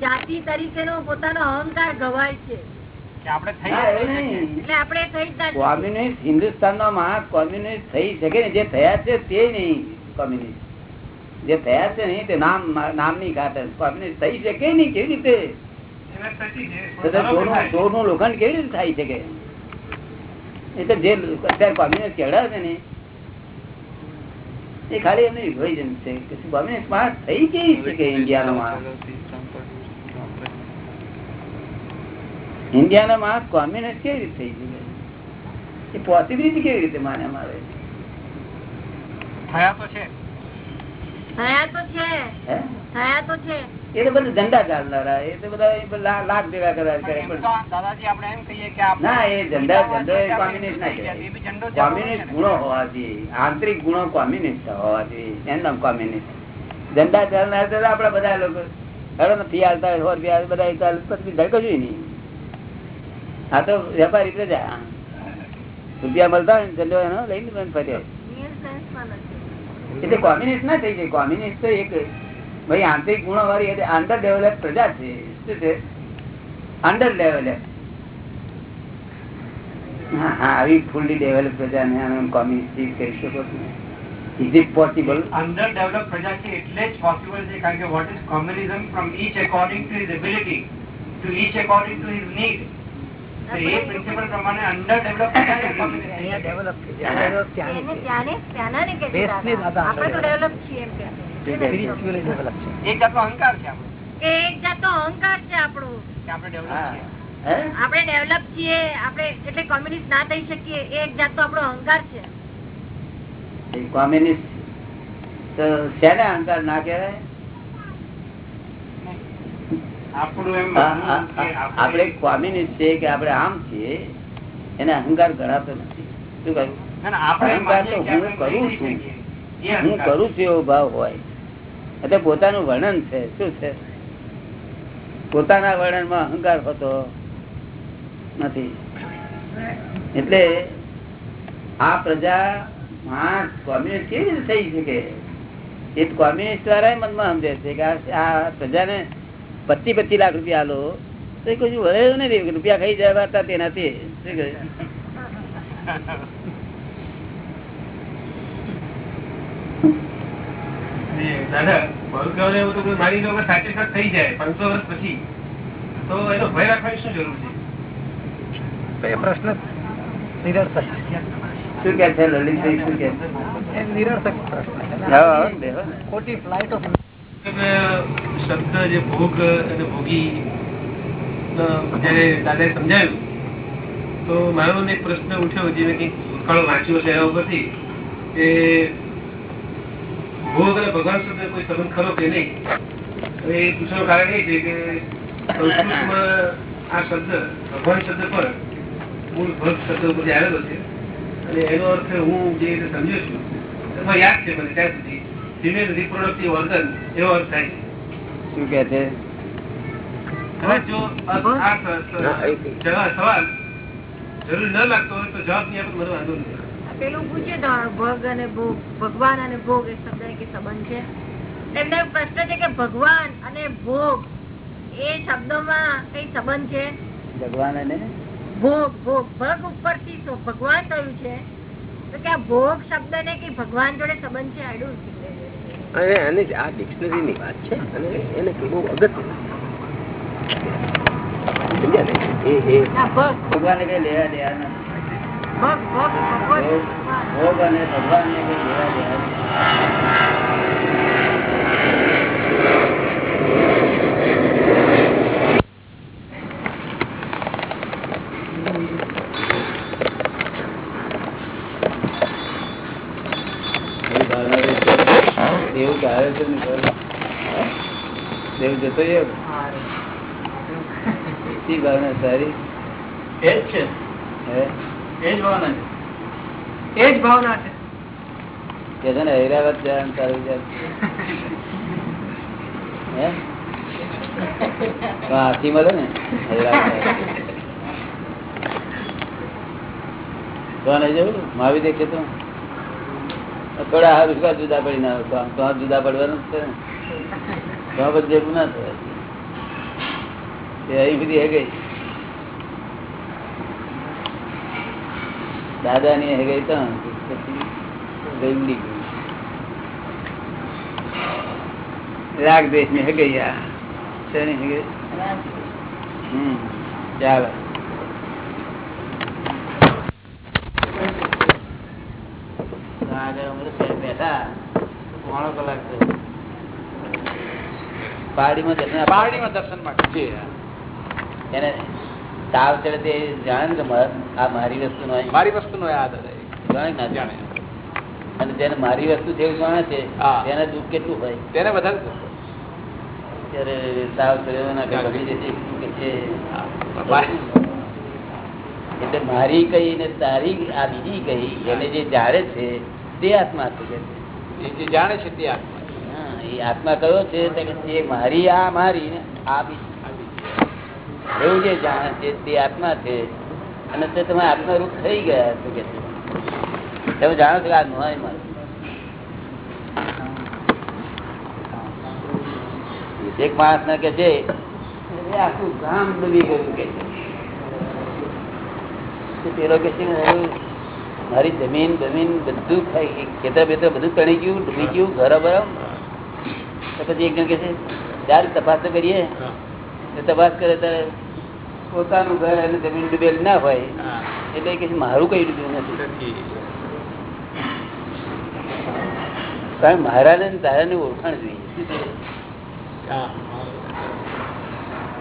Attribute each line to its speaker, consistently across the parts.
Speaker 1: જાતિ તરીકેનો પોતાનો અહંકાર ગવાય છે.
Speaker 2: કે આપણે થઈ
Speaker 3: ના,
Speaker 2: જ
Speaker 3: એવું
Speaker 2: નહીં. શકીએ.
Speaker 3: નહીં.
Speaker 1: એટલે આપણે થઈ જ ના શકીએ.
Speaker 3: કોમ્યુનિસ્ટ હિન્દુસ્તાનમાં મહા કોમ્યુનિસ્ટ થઈ શકે ને જે થયા છે તે નહીં કોમ્યુનિસ્ટ. જે થયા છે ને તે નામ નામની ખાતર. કોમ્યુનિસ્ટ થઈ શકે નહીં કેવી રીતે?
Speaker 2: એને થતી છે.
Speaker 3: તો તો ચોરનું ચોરનું લોખંડ કેવી રીતે થાય શકે? એ જે અત્યારે કોમ્યુનિસ્ટ કહેવાય છે ને એ ખાલી એમની વિભાજન છે. કે કોમ્યુનિસ્ટ થઈ કેવી શકે ઇન્ડિયાનો માણસ ઇન્ડિયાનો કોમ્યુનિસ્ટ કેવી રીતે થઈ ગયું એ પોસિબિલિટી કેવી રીતે માને આવે?
Speaker 2: થયા તો છે.
Speaker 1: થયા તો છે. થયા તો છે.
Speaker 3: એ તો બધા ધંધા ચાલનારા એ તો બધા લાખ ભેગા કરવા કરે
Speaker 2: એમ
Speaker 3: પણ
Speaker 2: તો દાદાજી આપણે એમ કહીએ કે
Speaker 3: ના એ ધંધા ધંધો એ કોમ્યુનિસ્ટ ના
Speaker 2: એ બી
Speaker 3: કહેવાય
Speaker 2: ઝંડો જ
Speaker 3: કોમ્યુનિસ્ટ ગુણો હોવા આંતરિક ગુણો કોમ્યુનિસ્ટ હોવા જોઈએ એમ નામ કોમ્યુનિસ્ટ. ધંધા ચાલનાર આપડા બધા લોકો. હવે નથી હાલતા હોર બધા ચાલે પછી નહીં. આ તો વેપારી મળતા હોય ધંધો એનો લઈને બંધ ફર્યો. એટલે કોમ્યુનિસ્ટ ના થઈ જાય. કોમ્યુનિસ્ટ તો એક, ભાઈ, આંતરિક ગુણો વાળી એટલે અંડર ડેવલપ પ્રજા છે. શું છે? અંડર ડેવલપ હા હા, આવી ફૂલ્લી ડેવલપ પ્રજાને આમ કોમ્યુનિસ્ટ કરી શકો is it possible
Speaker 2: under develop પ્રજા છે એટલે જ પોસિબલ છે, કારણ કે what is communism from each according
Speaker 1: to his ability to each according to his need develop છીએ આપડે
Speaker 2: એક જાતનો અહંકાર છે આપણો.
Speaker 1: કે એક જાતનો અહંકાર છે આપણો.
Speaker 2: કે આપણે ડેવલપ છીએ.
Speaker 1: આપણે ડેવલપ છીએ આપણે એટલે કોમ્યુનિસ્ટ ના થઈ શકીએ એ એક જાતનો આપણો અહંકાર છે.
Speaker 3: કોમ્યુનિસ્ટ તો શેને અહંકાર ના કહેવાય?
Speaker 2: આપણું
Speaker 3: કોમ્યુનિસ્ટ છે કે આપણે આમ છીએ એને અહંકાર ગણાતો નથી. શું કહ્યું? અહંકાર તો હું કરું છું. હું કરું છું એવો ભાવ હોય. એટલે પોતાનું વર્ણન છે. શું છે? પોતાના વર્ણનમાં અહંકાર હોતો નથી. એટલે આ પ્રજા કોમ્યુનિસ્ટ કેવી રીતે થઈ શકે? એ કોમ્યુનિસ્ટ દ્વારા મનમાં સમજે છે કે આ- આ પ્રજાને પચીસ પચીસ લાખ રૂપિયા આલો તો એ કશું વળેલું નથી રૂપિયા ખાઈ જાય હતા તેનાથી.
Speaker 4: ખોટી ફ્લાઇટ ઓફ
Speaker 5: તમે શબ્દ જે ભોગ અને ભોગી જયારે દાદાએ સમજાયું, તો મારો એક પ્રશ્ન ઉઠ્યો જે મેં કંઈક વાંચ્યો છે એના ઉપરથી, કે ભોગ અને ભગવાન શબ્દ કોઈ સંબંધ ખરો કે નહીં? એ પૂછવાનું કારણ એ છે કે સંસ્કૃતમાં આ શબ્દ, ભગવાન શબ્દ પર મૂળ ભગ શબ્દ ઉપરથી આવેલો છે. અને એનો અર્થ હું જે રીતે સમજુ છું, એમાં યાદ છે મને ત્યાં સુધી. ફિમેલ રિપ્રોડક્ટિવ ઓર્ગન એવો અર્થ થાય છે.
Speaker 3: શું કે છે?
Speaker 5: હવે જો આ સ- સ- જવા- સવાલ. જરૂર ન લાગતો હોય તો જવાબ નહીં આપણે મને વાંધો નથી.
Speaker 1: પેલું પૂછે તો ભગ અને ભોગ ભગવાન અને ભોગ એ શબ્દ કે સંબંધ છે? એમને પ્રશ્ન છે કે ભગવાન અને ભોગ એ શબ્દોમાં કઈ સંબંધ છે?
Speaker 3: ભગવાન અને?
Speaker 1: ભોગ ભોગ ભગ ઉપરથી તો ભગવાન થયું છે. તો કે આ ભોગ શબ્દ ને કે ભગવાન જોડે સંબંધ છે? આડું ડોન્ટ
Speaker 6: અને એને આ ડિક્શનરી ની વાત છે અને એને બહુ અગત્ય સમજ્યા ને? એ એ.
Speaker 3: ભગવાન કઈ લેવા દેવા નથી.
Speaker 1: ભગ
Speaker 3: અને ભગવાન ને કઈ લેવા દેવા નથી. એવી ભાવના રહી છે. એવું કે આવે છે ને દેવ જતો શી ભાવના સારી.
Speaker 4: એ જ છે.
Speaker 3: હે?
Speaker 4: એ જ ભાવના છે. એ જ ભાવના છે.
Speaker 3: કે છે ને હૈદરાબાદ જવાનું સારું હે હાથી મળે ને હૈદરાબાદ જવું માવી દેખે તો? થોડા હાર કા જુદા પડી ના તો જુદા પડવાનું છે ને. તો બધું જેવું ના થાય. એ અહીં બધી હે ગઈ. દાદાની હે ગઈ તો ગઈ ગઈ રાગ દેશની હે ગઈ આ. શેની હે ગઈ? હમ ચાલો આગળ અમે તો બેઠા. પોણો કલાક પારડીમાં દર્શન
Speaker 7: પારડીમાં દર્શન માટે.
Speaker 3: એને તાવ ચડે તે જાણે ને આ મારી વસ્તુ નો
Speaker 7: મારી વસ્તુ નો યાદ
Speaker 3: જાણે ના જાણે
Speaker 7: જાણે.
Speaker 3: અને તેને મારી વસ્તુ એવું જાણે છે તેને દુઃખ કેટલું હોય?
Speaker 7: તેને વધારે.
Speaker 3: ત્યારે તાવ ચડ્યો ના કે ગમી જશે શું કે છે?
Speaker 7: મારી-
Speaker 3: એટલે મારી કઈ ને તારી આ બીજી કઈ એને જે જાણે છે તે આત્મા
Speaker 7: જાણે છે તે આત્મા.
Speaker 3: એ આત્મા કયો છે મારી આ મારી ને આ બી એવું જે જાણે છે તે આત્મા છે. અને તે તમે આત્મરૂપ થઈ ગયા શું કે તમે જાણો છો કે આ નોય મારું એક માણસ ને કે છે આખું ગામ ડૂબી ગયું કે છે. પેલો કે છે "અરે, મારી જમીન જમીન બધું ખાઈ ખેતર બેતર બધું તણી ગયું ડૂબી ગયું ઘર બરમ તો પછી એક જણ કે છે ત્યારે તપાસ તો કરીએ. તપાસ કરે ત્યારે પોતાનું ઘર અને જમીન ડૂબેલ ના હોય એટલે કે મારું કઈ ડૂબ્યું નથી. કારણ મારા ને તારા ની ઓળખાણ જોઈએ.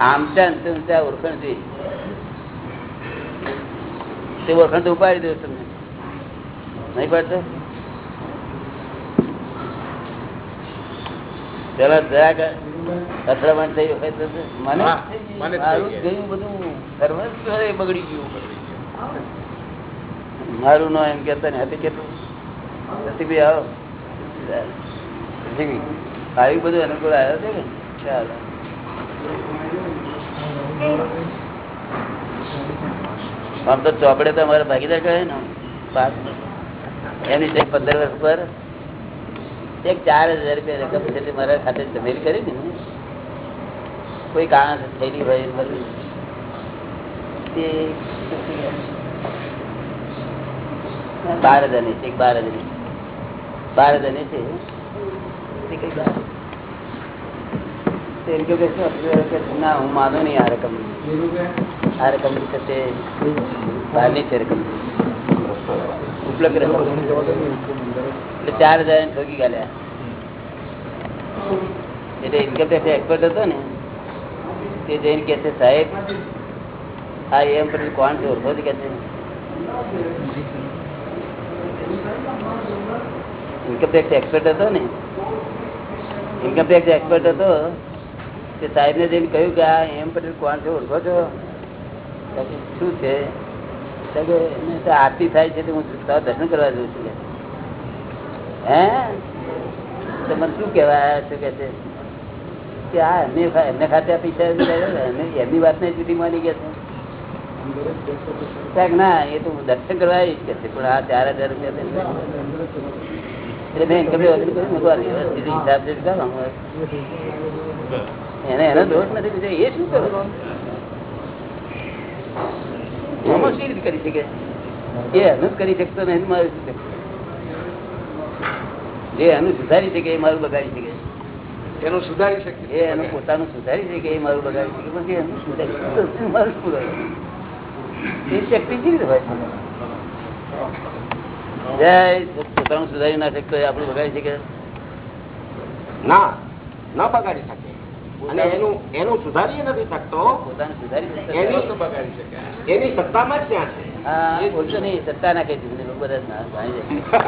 Speaker 3: આમચા ને ઓળખાણ જોઈએ. તે ઓળખાણ તો ઉપાડી દઉં નહીં પડશે પેલા જરાક અથડામણ થઈ હોય તો મને? મારું ગયું બધું. સર્વસ્વ બગડી ગયું મારું નો એમ કેતા ને હતી કેટલું? નથી આવો. રસિકભાઈ, આવી બધું અનુકૂળ આવ્યો છે ને ચાલો. આમ તો ચોપડે તો અમારે ભાગીદાર કહે ને પાસ એની છે પંદર વર્ષ પર એક ચાર હજાર રૂપિયા રકમ છે તે મારા ખાતે જમીન કરી ને. કોઈ કારણ થયેલી હોય બધું. બાર હજારની છે બાર હજાર બાર હજારની છે એમ? કે ના હું માનું નહીં આ રકમ. આ રકમ છે તે બહારની છે રકમ. ઉપલબ્ધ રકમ એટલે ચાર હજાર એને ઠોકી ગાલ્યા એટલે ઇન્કમ ટેક્સ એક્સપર્ટ હતો ને તે જઈને કે છે સાહેબ આ એમ પટેલ કોણ છે ઓળખો છો?" કે છે ઇન્કમ ટેક્સ એક્સપર્ટ હતો ને ઇન્કમ ટેક્સ એક્સપર્ટ હતો તે સાહેબ ને જઈને કહ્યું કે આ એમ પટેલ કોણ છે ઓળખો છો તો કે શું છે તો કે એને તો આરતી થાય છે હું દર્શન કરવા જઉં છું. હે? તમને શું કેવાય છો કે છે? કે આ એમને એમને ખાતે આ પૈસા એમની વાત ને જુદી માની ગયા છે. ના, એ તો હું દર્શન કરવા આવીશ કે છે, પણ આ ચાર હજાર રૂપિયા મેં હિસાબ છે એને એનો દોષ નથી એ શું કરો? આમાં શી રીતે કરી શકે? એ એનું કરી શકતો ને એનું મારું શકતું? જે એનું સુધારી શકે એ મારું બગાડી શકે.
Speaker 7: એનું સુધારી શકે.
Speaker 3: એ એનું પોતાનું સુધારી શકે એ મારું બગાડી શકે. પણ એનું સુધારી મારું એ શક્તિ કેવી રીતે જય પોતાનું સુધારી ના શકતો એ આપણું બગાડી શકે?
Speaker 6: ના ના બગાડી શકે. અને એનું એનું સુધારી નથી શકતો. એની-
Speaker 7: તો બગાડી શકે?
Speaker 6: એની સત્તામાં જ ત્યાં છે.
Speaker 3: હા નહીં સત્તા ના કઈ લોકો બધા ના જાણી જાય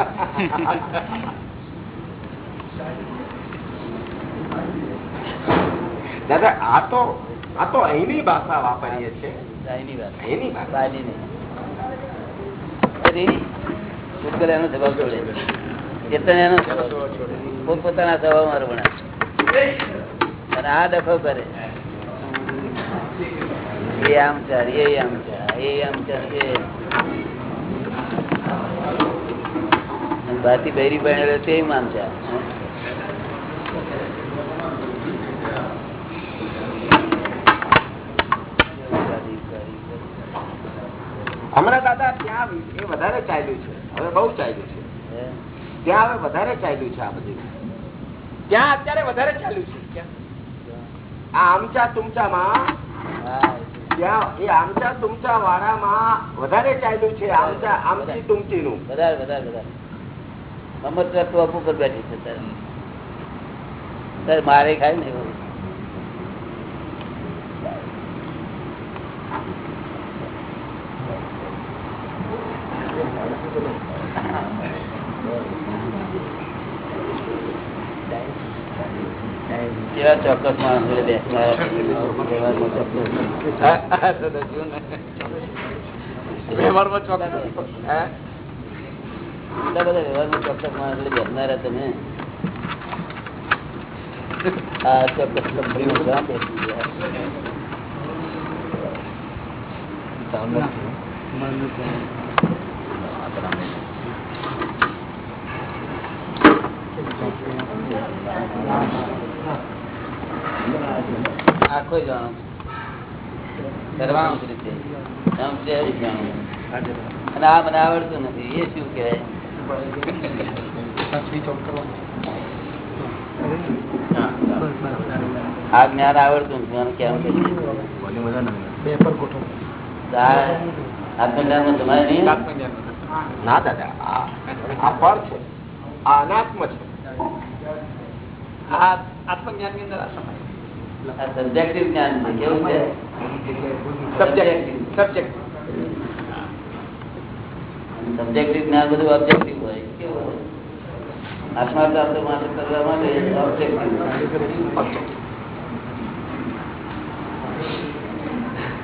Speaker 6: દાદા આ તો આ તો અહીંની ભાષા વાપરીએ છીએ.
Speaker 3: જાણીની ભાષા.
Speaker 6: અહીંની ભાષા.
Speaker 3: એનો જવાબ જોડે. ચેતન એનો પોતપોતાના સ્વભાવ મારો આ ડખો કરે. એ આમ ચાર એ આમ ચાર એ આમ ચાર એ ભાતી બૈરી બનેલો તે આમ ચાર
Speaker 6: હમણાં દાદા ત્યાં એ વધારે ચાલ્યું છે. હવે બહુ ચાલ્યું છે. ત્યાં હવે વધારે ચાલ્યું છે આ બધું.
Speaker 7: ત્યાં અત્યારે વધારે ચાલ્યું છે.
Speaker 6: આમચા તુમચામાં?
Speaker 3: હા,
Speaker 6: એ આમચા તુમચા વાળામાં વધારે ચાલ્યું છે આમચા આમચી તુમચી નું
Speaker 3: વધારે વધારે વધારે. મમત ઉપર બેઠી છે તારે તારે મારે ખાય ને એવું. કેવા ચોક્કસ માણસ વ્યવહારમાં બધા વ્યવહારમાં ચોક્કસ માણસ જોડે બેસનારા તમે. આ ચોક્કસ કંપનીમાં ક્યાં બેસી ગયા? આખો જાણો કરવાનું જ રીતે આમ છે એવું જ જાણવું. અને આ મને આવડતું નથી એ શું કહેવાય આ જ્ઞાન આવડતું નથી આને કેમ કહીએ? આ આત્મજ્ઞાનમાં તમારે નહીં
Speaker 7: આત્મજ્ઞાન.
Speaker 6: ના દાદા આ આ પર છે આ અનાત્મ છે
Speaker 7: આ આત્મજ્ઞાનની અંદર આ સમાય.
Speaker 3: આ સબ્જેક્ટિવ જ્ઞાન છે કેવું છે?
Speaker 7: Subjective. Subjective.
Speaker 3: સબ્જેક્ટિવ જ્ઞાન બધું ઓબ્જેક્ટિવ હોય. કેવું હોય? આત્મા પ્રાપ્ત માટે કરવા માટે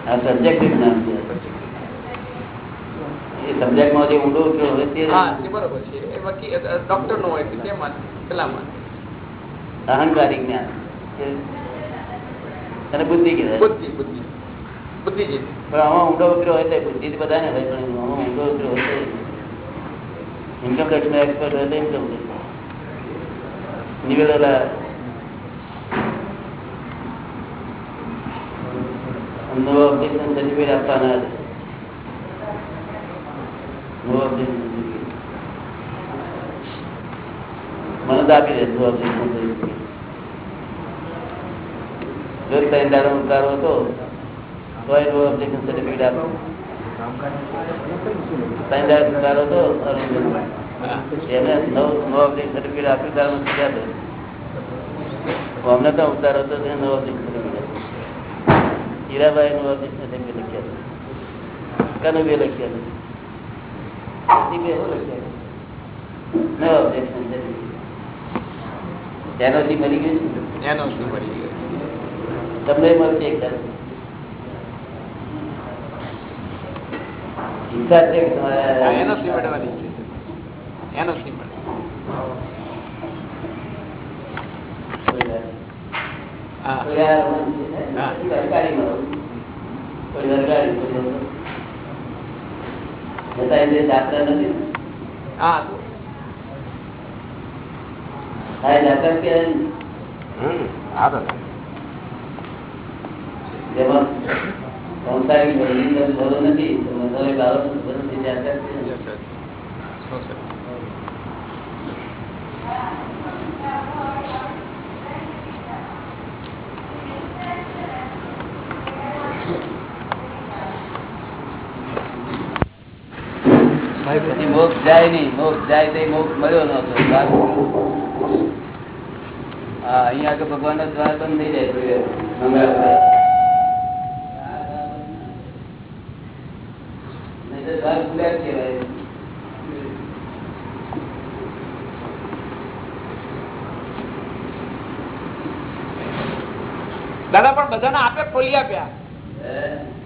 Speaker 3: આ સબ્જેક્ટિવ જ્ઞાન છે. એ સબ્જેક્ટમાં જે ઊંડો ઉતર્યો હોય તે
Speaker 7: બરોબર છે. એ ડોક્ટર નો હોય તેમાં પેલામાં?
Speaker 3: અહંકારી જ્ઞાન. અને બુદ્ધિ કહેવાય
Speaker 7: બુદ્ધિ બુદ્ધિ. બુદ્ધિ જે
Speaker 3: પણ આમાં ઊંડો ઉતર્યો હોય તો બુદ્ધિ બધાને હોય પણ આમાં ઊંડો ઉતર્યો હોય તો ઇન્કમ ટેક્સ નો એક્સપર્ટ હોય તો ઇન્કમ ટેક્સ નિવેડેલા નો ઓબ્જેક્શન સર્ટિફિકેટ આપવાના નો ઓબ્જેક્શન મને તો આપી દે નવો ઓબ્જેક્શન સર્ટિફિકેટ જો ત્રણ હતો તો ઓબ્જેક્શન સર્ટિફિકેટ આપો. ત્રણ દાડો ઉતારો હતો. એને નવ હતો તેને નો ઓબ્જેક્ટ સર્ટિફિકેટ હીરાભાઈ નો ઓબ્જેક્ટ સર્ટિફિકેટ લખ્યા કનુ બે લખ્યા ઓબ્જેક્શન એનઓસી મળી ગઈ છે?
Speaker 7: એનો મળી ગયો
Speaker 3: તમને મળશે એક તરફ. ઈચ્છા છે. નથી ને,
Speaker 7: હા તો
Speaker 3: આ એ જાત્રા કહેવાય ને.
Speaker 6: હમ હા દાદા
Speaker 3: જેમાં સંસારિક ભજનની જરૂર નથી તો મસાલે બાબતનું જરૂર નથી જાત્રા કહેવાય.
Speaker 7: યસ સર સો સર
Speaker 3: પછી મોક્ષ જાય નહીં મોક્ષ જાય તો મોક્ષ મળ્યો નતો હા અહીંયા આગળ ભગવાન નો દ્વાર બંધ થઈ જાય. મંગળવાર. ખુલ્યા જ કહેવાય.
Speaker 7: દાદા પણ બધાને આપે ખોલી આપ્યા?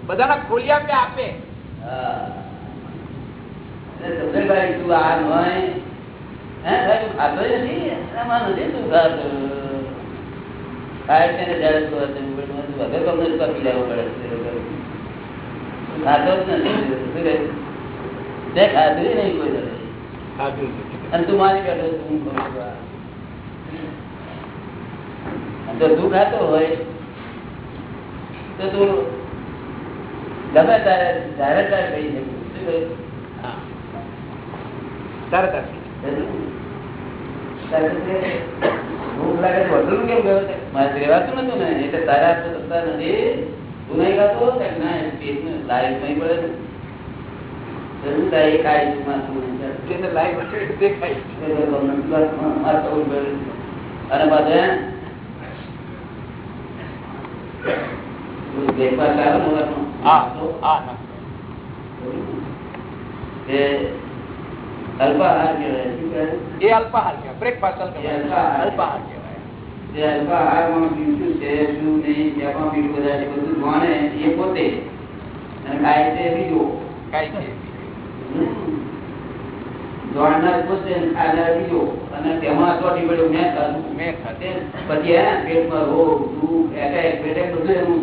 Speaker 7: બધાને ખોલી આપ્યા આપે?
Speaker 3: ખાતો જ નથી? તે ખાધું નહીં કોઈ અને તું મારી બેઠો જો ખાતો હોય તો તું ગમે તારે ધારે તારે કહી શકું
Speaker 7: તરત.
Speaker 3: ભૂખ લાગે તો વધુ કેમ ગયો મારે રહેવાતું નતું ને એટલે તારા નથી. તું નહીં ખાતો લાઈફ નહીં પડે ને જરૂર તારે છે માથું નહીં.
Speaker 7: જેને લાઈવ દેખાય
Speaker 3: એ તો. અને બ્રેકફાસ્ટ આવે ને
Speaker 7: હા.
Speaker 3: તે અલ્પાહાર કહેવાય શું કહેવાય?
Speaker 7: એ અલ્પાહાર કહેવાય બ્રેકફાસ્ટ
Speaker 3: અલ્પાહાર.
Speaker 7: અલ્પાહાર કહેવાય
Speaker 3: જે અલ્પાહારમાં શું છે શું નહીં જેમાં બીજું બધા બધું જાણે એ પોતે અને ખાય છે બીજો
Speaker 7: કાંઈ છે
Speaker 3: જાણનાર પોતે ખાનાર બીજો અને તેમાં ચોટી પડ્યો મેં ખાધું
Speaker 7: મેં ખાધું.
Speaker 3: પછી હે પેટમાં રોગ દુઃખ એટેક બેટેક બધું એનું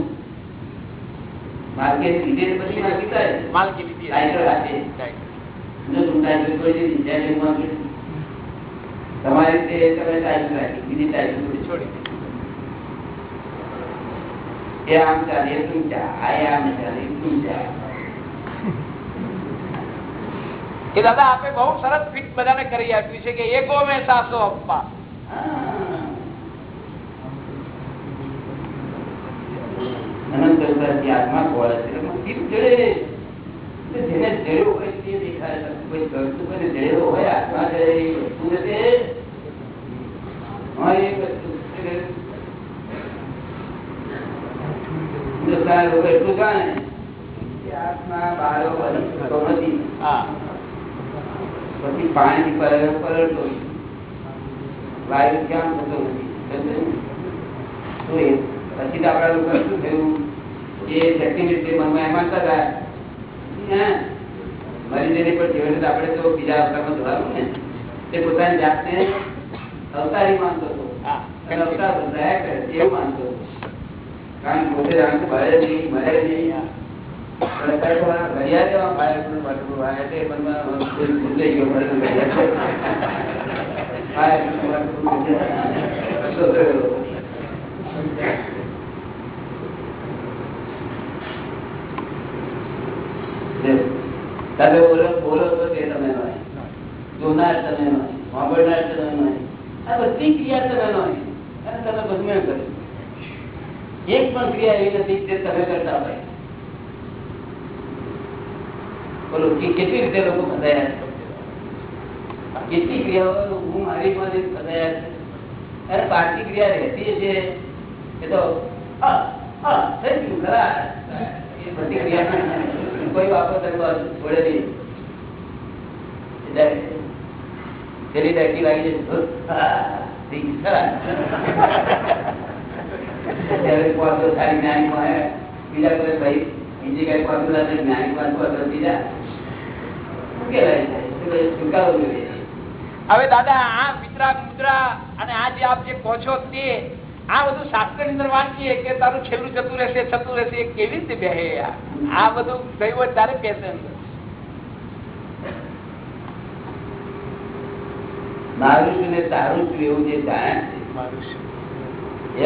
Speaker 3: માર્કેટ લીધે પછી માર્કેટ થાય
Speaker 7: માલકી લીધી
Speaker 3: ટાઈટર રાખે
Speaker 7: ટાઈટર.
Speaker 3: જો તું ટાઈટર છોડી દીધી ત્યાં જઈને market. તમારી રીતે તમે ટાઈટર રાખી બીજી ટાઈટર છોડી.
Speaker 7: છોડી
Speaker 3: એ આમ ચાલે તું ચા આ આમ ચાલે તું ચા
Speaker 7: કે દાદા આપે બહુ સરસ ફિટ બધાને કરી આપ્યું છે કે એકો મેં સાસો અપ્પા
Speaker 3: અનંત અવતારથી આત્મા ખોળે છે એટલે મસ્તી જડે. એટલે જેને જડ્યો હોય તે દેખાય છે. કોઈ કરતું કોઈને જડેલો હોય આત્મા જડે એ વસ્તુ નથી. હા, એ વસ્તુ છે. હિન્દુસ્તાન લોકો એટલું જાણે કે આત્મા બારો બની શકતો નથી
Speaker 7: હા
Speaker 3: પછી પાણી પલળો પલળતો વાયુ ક્યાં થતો નથી સમજે ને? તો એ પછી તો આપણા લોકો શું થયું? એ સેક્ટિવિટી મનમાં એમ માનતા હતા હે, મરી જઈને પણ જીવન તો આપણે તો બીજા અવતારમાં જોવાનું ને. તે પોતાની જાતને અવતારી માનતો હતો.
Speaker 7: હા.
Speaker 3: અને અવતાર બદલાયા કરે એવું માનતો હતો. કારણ કે પોતે જાણતો ભરે નહીં મરે નહીં. પણ અત્યારે તો આ ઘડિયાળ જેવા ફાયર પ્રૂફ વાટરપ્રૂફ આવ્યા છે મનમાં ભૂલાઈ ગયો મને તો ઘડિયાળ. ફાયર પ્રૂફ વાટરપ્રૂફ છે. તો થયો. જો, તમે બોલો બોલો તો તે તમે નહીં જોનાર તમે નહીં સાંભળનાર તમે નહીં આ બધી ક્રિયા તમે નહીં અને તમે બધું એમ કર્યું એક પણ ક્રિયા એવી નથી જે તમે કરતા હોય બોલો, કે કેટલી રીતે લોકો ફસાયા છે કેટલી ક્રિયાઓ હું મારી પાસે ફસાયા છે અરે પાર્ટી ક્રિયા રહેતી છે એ તો કોઈ બાબત છોડે નહીં. બીજા કોઈ ભાઈ બીજી કઈ પાછું લાગે જ્ઞાનિક પાછો બીજા શું કહેવાય છે? શું કહે? સ્વીકારવું જોઈએ.
Speaker 7: હવે દાદા આ મિત્રા મુદ્રા અને આ જે આપ જે કહો છો તે આ બધું શાસ્ત્રની અંદર વાંચીએ કે તારું છેલ્લું જતું રહેશે જતું રહેશે એ કેવી રીતે બે આ બધું થયું હોય તારે બેસે
Speaker 3: મારું ને તારું શું એવું જે જાણે છે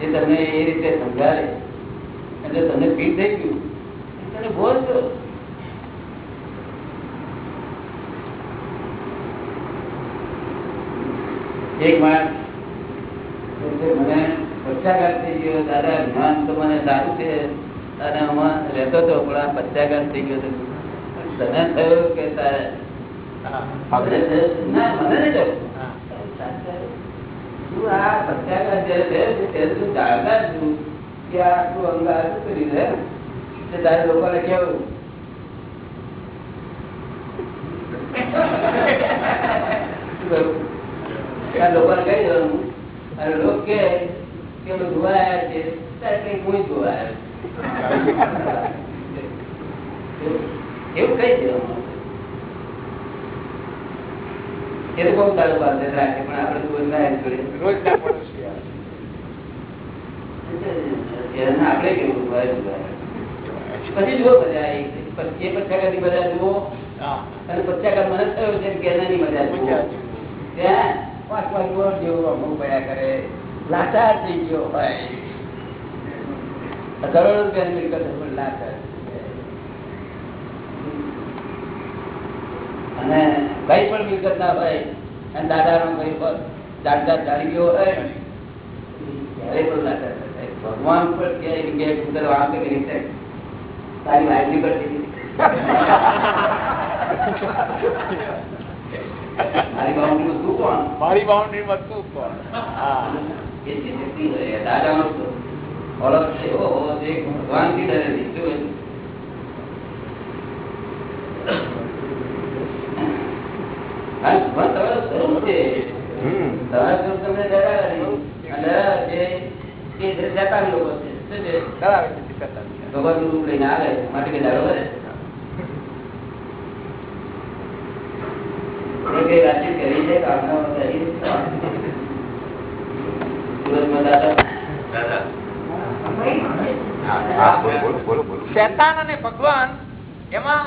Speaker 3: એ તમને એ રીતે સમજાવે એટલે તમને ફીટ થઈ ગયું. તમે બોલશો એક માણસ મને પક્ષાઘાત થઈ ગયો. દાદા જ્ઞાન તો મને સારું છે. અને આમાં રહેતો હતો પણ આ પક્ષાઘાત થઈ ગયો હતો. તને થયું કે ના મને નહીં થયું. તું આ પક્ષાઘાત જયારે થયો છે ત્યારે તું જાણતા છું કે આ આટલું અંગ આટલું કરી દે તે તારે લોકોને કેવું શું કરું? આ લોકોને કહી દેવાનું અને લોકો કે કે અમે જોવા આવ્યા છે ત્યારે કઈ કોઈ જોવા આવ્યો એવું કઈ દેવાનું એ તો બહુ સારું વાત છે રાખે પણ આપણે તો બોલતા જ જોઈએ.
Speaker 7: રોજ ના પડોશી યાર.
Speaker 3: એને આપણે કેવું પછી જુઓ બધા એ એ બધા જુઓ. અને પચાકા મને થયો છે કે મજા જુઓ. ત્યાં પાંચ પાંચ વર્ષ જેવું અમુક પડ્યા કરે. લાચાર થઈ ગયો હોય. કરોડો રૂપિયાની મિલકત પણ લાચાર અને કઈ પણ મિલકત ના હોય અને દાદા નો કઈ પણ જાણકાર જાણી ગયો હોય ક્યારેય પણ લાચાર. ભગવાન કે તારી વાયરી પર મારી બાઉન્ડ્રીમાં શું કોણ?
Speaker 7: મારી બાઉન્ડ્રી માં શું કોણ
Speaker 3: દાદાનો ઓળખ છે. શું ભગવાન તમારું સ્વરૂપ છે. તમારું સ્વરૂપ તમને. છે એ શેતાન લોકો છે. શું છે?
Speaker 7: કરાવે છે શેતાન.
Speaker 3: ભગવાનનું રૂપ લઈને આવે માટે કે ડરો કરે? વાતચીત કરી છે કામનામાં કરી સુરતમાં દાદા?
Speaker 7: શેતાન અને ભગવાન એમાં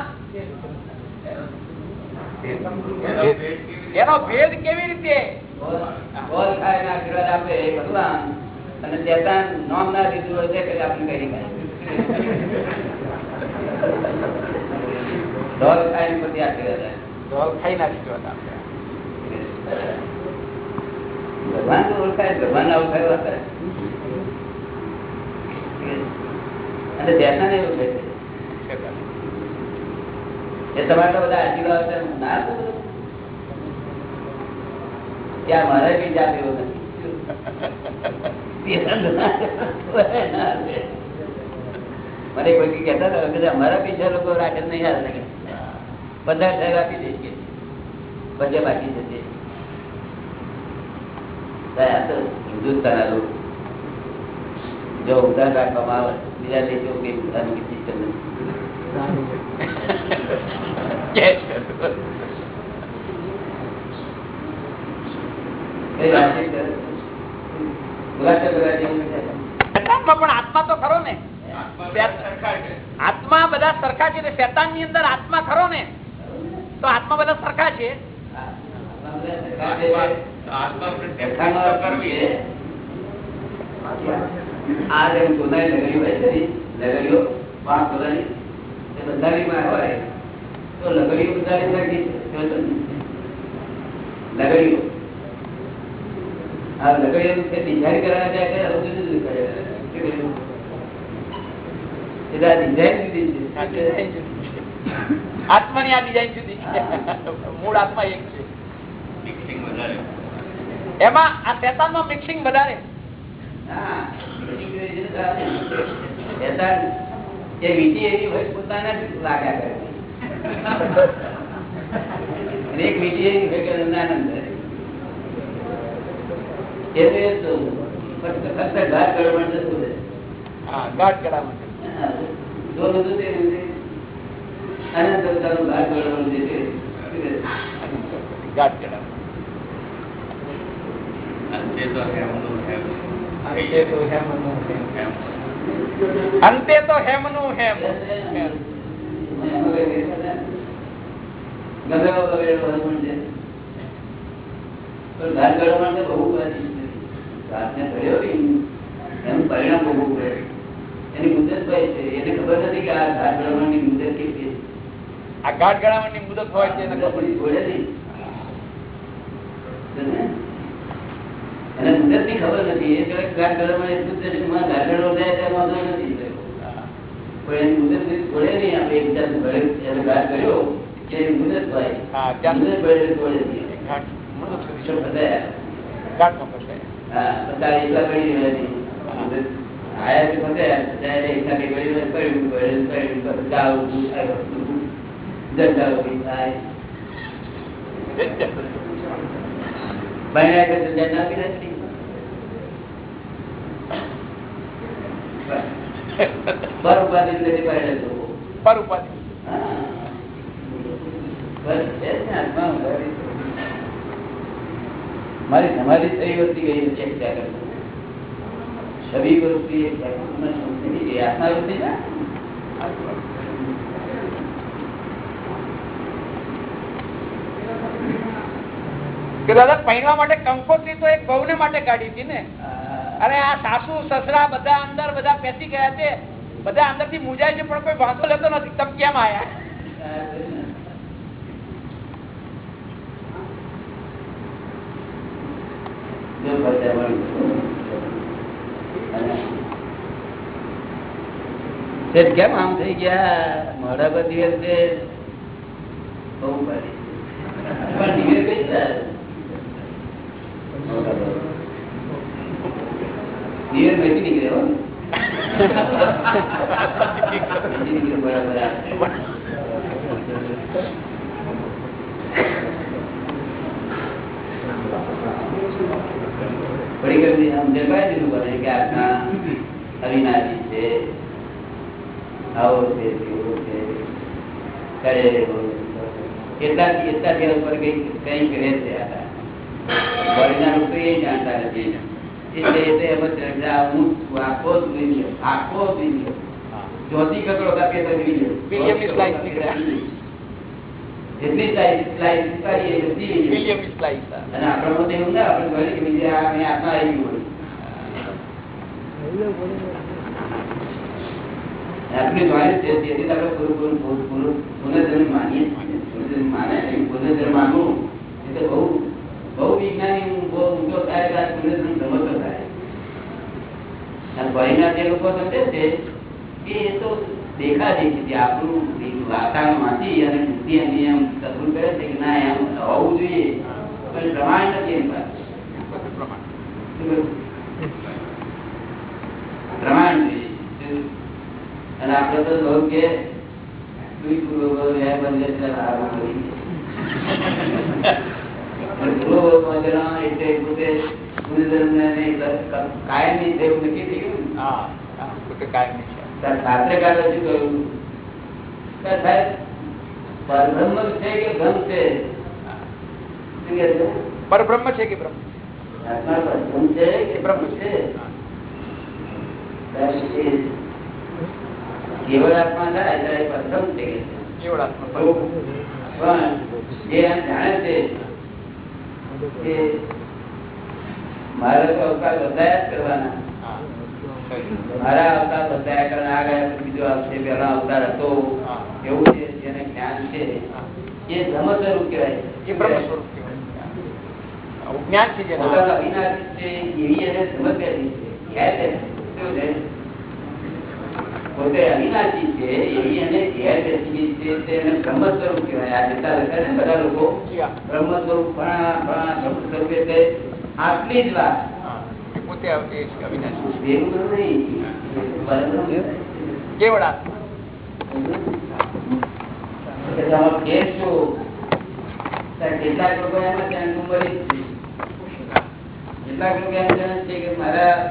Speaker 7: એનો ભેદ કેવી રીતે?
Speaker 3: ભગવાન અને ચેતન નોમ ના લીધું હોય છે કે આપણે કહી. ઢોલ ખાઈને પછી આશીર્વાદ આપે.
Speaker 7: ડોલ ખાઈ નાખી દો
Speaker 3: ભગવાન ઓળખાય ભગવાન ના ઓળખાય કરે. અને શેતાન એવું છે એ તમારા બધા આશીર્વાદ ના ત્યાં મારે બી જાત એવો નથી મને કોઈ કહેતા હતા કે અમારા પૈસા લોકો રાખે નહીં હાલ લાગે પંદર સાહેબ આપી દઈશ કે પછી બાકી જશે આ તો હિન્દુસ્તાન આ લોકો. જો ઉધાર રાખવામાં આવે બીજા દેશો કે ઉધારની સિસ્ટમ નથી કઈ વાતચીત કરે? ગુલાબ ગુલાબ જેવું નથી.
Speaker 7: શેતાનમાં પણ આત્મા તો ખરો ને. આત્મા બધા સરખા છે શેતાનની અંદર આત્મા ખરો ને? તો આત્મા બધા સરખા છે?
Speaker 3: આ જેમ સોનાની લગડીઓ હોય લગડીઓ પાંચ સોનાની એ બંધાણીમાં હોય. તો લગડીઓ બંધાણી છે લગડીઓ આ લગડીઓ છે ડિઝાઇન કરાવવા જાય કે જુદું જુદું કરે એટલે આ ડિઝાઇન જુદી છે.
Speaker 7: design જુદી છે. આત્માની આ ડિઝાઇન જુદી છે. મૂળ આત્મા એક છે. એમાં આ શેતાનમાં મિક્સિંગ વધારે.
Speaker 3: શેતાન એ વીંટી એવી હોય પોતાના જ લાગ્યા કરે. એક વીંટી એવી હોય કે આનંદ
Speaker 7: અંતે તો હેમનું હેમ. હેમ.
Speaker 3: ગમે હોય પણ ઘાટ ગડબડ તો બહુ બધી એનું પરિણામ ભોગવવું પડે. એની મુદત હોય છે. એને ખબર નથી કે આ ઘાટ મુદત કેટલી છે.
Speaker 7: આ ગાઢ ગળામાં ની મુદત હોય છે એને ખબર
Speaker 3: પછી નહીં. એને મુદતની? ખબર નથી. એ કદાચ ઘાટ ગળબડ એટલું જ ઘાટ જાય ત્યાં વાંધો નથી. પણ એની મુદત સુધી નહીં. આપણે એક ગળે એને ઘાટ કર્યો કે મુદત હોય. મુદત પડે એટલે નહીં.
Speaker 7: ગાઢ મુદત
Speaker 3: બતાયા? પર ઉપાધિ નથી પડેલા.
Speaker 7: પર ઉપાધિ.
Speaker 3: બસ છે જ ને આત્મા ઉપાધિ. મારી સમાધિ થઈ વસ્તી ગઈ. વૃત્તિ આત્મા વૃત્તિ છે?
Speaker 7: કે દાદા પહેરવા માટે કંકોત્રી તો એક બહુને માટે કાઢી હતી ને. અરે આ સાસુ સસરા બધા અંદર બધા પેસી ગયા છે. બધા અંદરથી મુજાય છે પણ કોઈ વાંધો લેતો નથી. તમે કેમ આયા?
Speaker 3: જો ખર્ચા મળી અને શેઠ કેમ આમ થઈ ગયા મોઢા પર દિવેલ છે બહુ કરી પણ દિવેલ કઈ થાય? મોઢા પર. દિવેલ વેચી નીકળે હો વેચી નીકળે બરાબર થોડી ઘણી આમ જગાવી દીધું મને કે આજના અવિનાશી છે આવો છે તેવો છે કરે એવો છે. એટલા એટલા દિવસ પર કઈ કંઈક રહે છે આ. લોકો એ જાણતા નથી એટલે એટલે એમ જ હું આખો જ આખો જ. ચોથી કકડો કાપીએ તો. જેટલી બધી.
Speaker 7: સ્લાઇસ
Speaker 3: અને આપણા મતે એવું ના આપણે જોઈએ કે બીજે આ અહીં આત્મા આવી ગયું હોય. આપણી છે તેથી આપણે પૂરું પૂરું પૂરું પૂરું પુનર્જન્મ માનીએ પુનર્જન્મ માને પુનર્જન્મ માનવું એ બહુ બહુ વિજ્ઞાની હું બહુ ઊંચો થાય પુનર્જન્મ સમજતો થાય બળીના જે લોકો સમજે છે એ તો દેખા દેખી આપણું વાતાવરણમાંથી અને બુદ્ધિ એમની એમ કબૂલ કરે છે કે ના એમ હોવું જોઈએ. પણ પ્રમાણ નથી કહ્યું? પ્રમાણ જોઈએ. અને આપણે તો લોકો કે કાયમી થયું નક્કી
Speaker 7: થયું કાયમી
Speaker 3: શાસ્ત્રકારે શું કહ્યું પરબ્રહ્મ છે કે ભ્રમ છે? શું કહે છે?
Speaker 7: પરબ્રહ્મ છે કે બ્રહ્મ?
Speaker 3: પરબ્રહ્મ છે કે બ્રહ્મ છે? એ કેવળ આત્મા થાય ત્યારે પરબ્રહ્મ છે કે
Speaker 7: કેવળ આત્મા
Speaker 3: પણ જે જાણે છે કે મારે તો અવકાશ વધારે જ કરવાના. મારા અવતાર બધાયા કારણ આ ગયા બીજો આવશે પેલો અવતાર હતો. એવું છે જેને જ્ઞાન છે. એ બ્રહ્મ સ્વરૂપ કહેવાય.
Speaker 7: એ બ્રહ્મ સ્વરૂપ જ્ઞાન છે જેના.
Speaker 3: અવિનાશી છે એવી એને સમજ છે. પોતે અવિનાશી એવી એને ઘેર બેસી છે તે બ્રહ્મ સ્વરૂપ કહેવાય. આ જતા લખે ને બધા લોકો બ્રહ્મ સ્વરૂપ ભણા ભણા બ્રહ્મ સ્વરૂપ એટલે આટલી જ વાત.
Speaker 7: હા. આવતી પોતે એ છે અવિનાશી?
Speaker 3: ત્યારે કેટલાક લોકો એમ છે કે મારા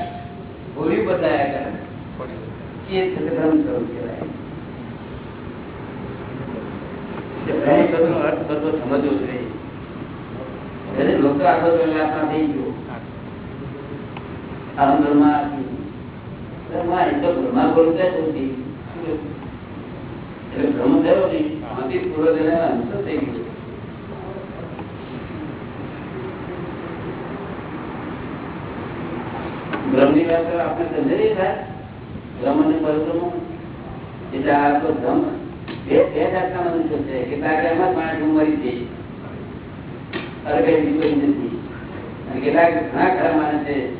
Speaker 3: ભૂલી બદલાયા કરે એ સ્વરૂપ કહેવાય. સમજવો જોઈએ લોકો આખો આપણા થઈ ગયો બ્રહ્મા તો બ્રહ્મા એટલે બ્રહ્મ થયો નહીં. પૂર્વ થઈ ગયો વાત આપણે સમજે નહીં થાય. બ્રહ્મ અને પરબ્રહ્મ એટલે આ તો બ્રહ્મ બે બે જાતના મનુષ્ય છે. કેટલાક એમાં પાણી મરી જઈ અરે કઈ બીજું નથી. અને કેટલાક ઘણા ખરા માણસ છે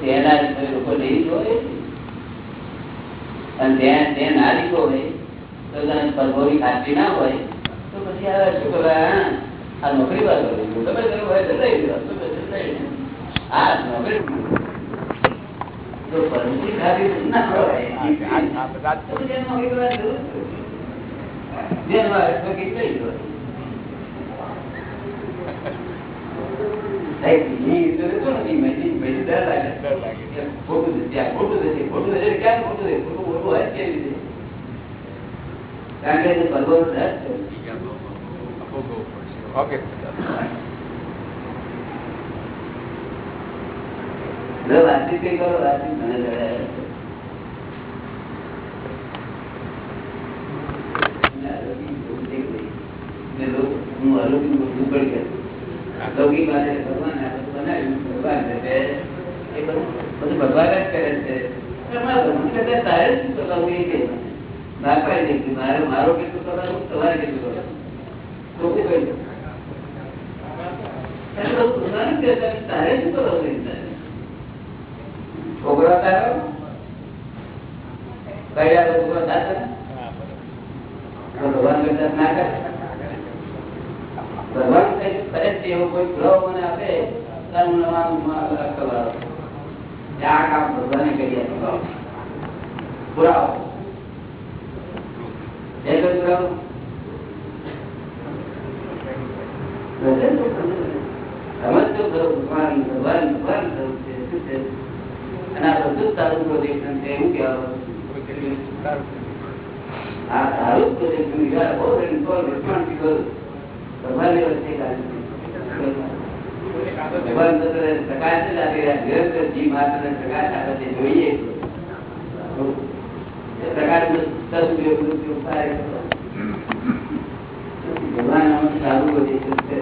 Speaker 3: તેના લીધો એ લોકો લઈ લીધો અને ત્યાં ત્યાં ના હોય તો તને પરભોની ખાતરી ના હોય તો પછી આ શું કરવા આ નોકરી વાળો તમે તમે હોય તો લઈ લો નોકરી ના હોય. વાતચીત કરો વાતચીત મને જણાવે ને લોકો- હું વસ્તુ પડી ગયો. લૌકિક વાતે ભગવાન આ બધું બનાવ્યું, ભગવાન ભગવાન જ ભગવાન કરતા. ના કરતા ભગવાન કઈ કરે છે એવો કોઈ ગ્રહ મને આપે હું ભગવાને ભગવાન ભગવાન છે અને આ બધું તારું પ્રોજેક્શન છે એવું કહેવાનું આ તારું પ્રોજેક્શન બહુ રિસ્પોન્સિબલ વચ્ચે ભગવાન તો પ્રકાશ જ આપી રહ્યા જીવ માત્ર પ્રકાશ આપે છે જોઈએ. પ્રકાશ સદુપયોગ દુરુપયોગ થાય ભગવાન આમાં સારું બધી છે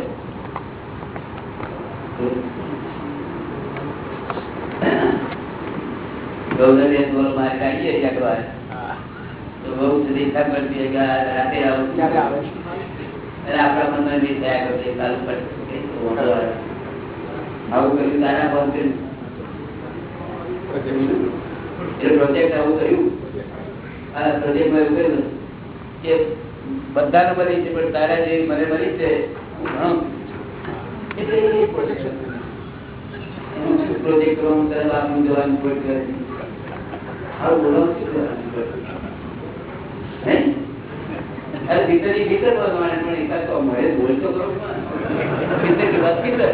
Speaker 3: ગૌધર બોલ મારે કાઢીએ ચકવાર તો બહુ ઈચ્છા પડતી રાતે આવું. આપણા મનમાં બી થયા કરશે ચાલુ પડશે તો વાંધો આવે. આવું કર્યું તારા ફોન કર્યું એ પ્રોજેક્ટ આવું કર્યું આ પ્રોજેક્ટમાં એવું કર્યું કે બધાને મળી છે પણ તારા જેવી મને મળી છે હું ભણું. એટલે એ પ્રોજેક્ટ એનું શું પ્રોજેક્ટ કરવાનું તરફ આપનું જવાનું કોઈ કરે નહીં. આવું બોલવાનું શું કરવાનું કોઈ? હે? અરે ભીતરની ભીતર બોલવાનું પણ એકાદ તો મળે બોલ તો કરો ભીતરની વાત ભીતર?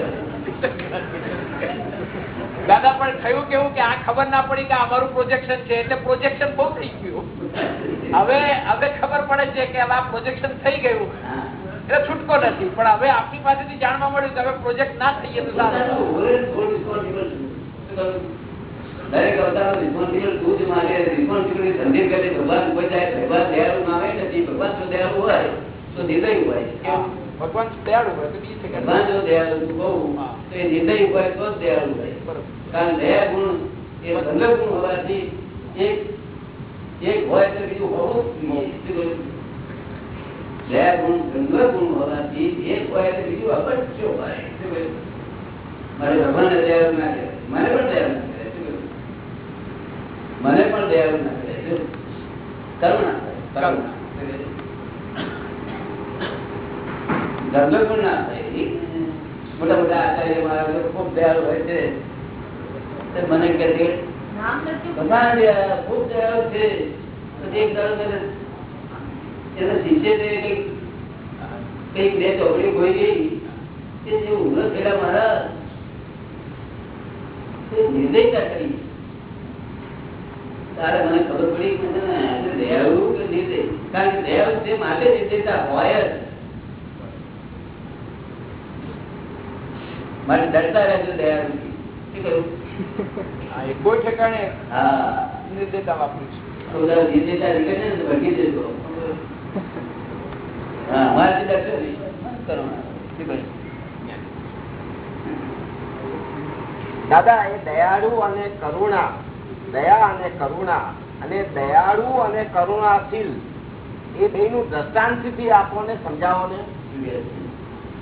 Speaker 7: દાદા પણ થયું કેવું કે આ ખબર ના પડી કે અમારું પ્રોજેક્શન છે એટલે પ્રોજેક્શન બહુ થઈ ગયું. હવે હવે ખબર પડે છે કે આ પ્રોજેક્શન થઈ ગયું. એટલે છૂટકો નથી પણ હવે આપની પાસેથી જાણવા મળ્યું કે હવે પ્રોજેક્ટ ના થઈએ તો સારું.
Speaker 3: દરેક અવતાર રિસ્પોન્સિબલ તું જ માગે રિસ્પોન્સિબિલિટી સમજી કરે ભગવાન ઉપર જાય ભગવાન દયાળુ ના હોય નથી ભગવાન જો દયાળુ હોય તો નિર્દય હોય.
Speaker 7: ભગવાન દયાળુ હોય તો બીજી
Speaker 3: ભગવાન જો દયાળુ બહુ તો એ નિર્દય હોય તો જ દયાળુ હોય. કારણ દયા ગુણ એ સંગત ગુણ હોવાથી એક એક હોય તો બીજું હોવું? દયા ગુણ સંગત ગુણ હોવાથી એક હોય તો બીજું અવશ્ય હોય? મારે ભગવાન દયાળુ ના કહેવાય. મને પણ દયાળુ ના કહેવાય. શું કહ્યું? મને પણ દયાળુ ના કરે? કરુણા ગુણ ના થાય. મોટા મોટા આચાર્ય મારા ખૂબ દયાળુ હોય છે મને કે છે ખૂબ દયાળુ છે એક દાડો એના શિષ્ય કંઈક બે ચોપડી ખોઈ ગઈ તે જે ઉમર થયેલા મારા નિર્દયતા કરી તારે મને ખબર પડી કે મને કે નિર્દય કારણ કે દયાળુ તે માટે નિર્દયતા હોય જ. માટે ડરતા રહેજો દયાળુ શું કહ્યું
Speaker 7: હા, એ કોઈ ઠેકાણે
Speaker 3: હા.
Speaker 7: નિર્દેશતા વાપર્યું છે.
Speaker 3: તો નીકળે ને તો ભટકી હા, અમારાથી ડરશો નહીં. કરુણા. શું કહ્યું?
Speaker 6: દાદા એ દયાળુ અને કરુણા દયા અને કરુણા અને દયાળુ અને કરુણાશીલ એ બે નું દ્રષ્ટાંતથી આપણને સમજાવો ને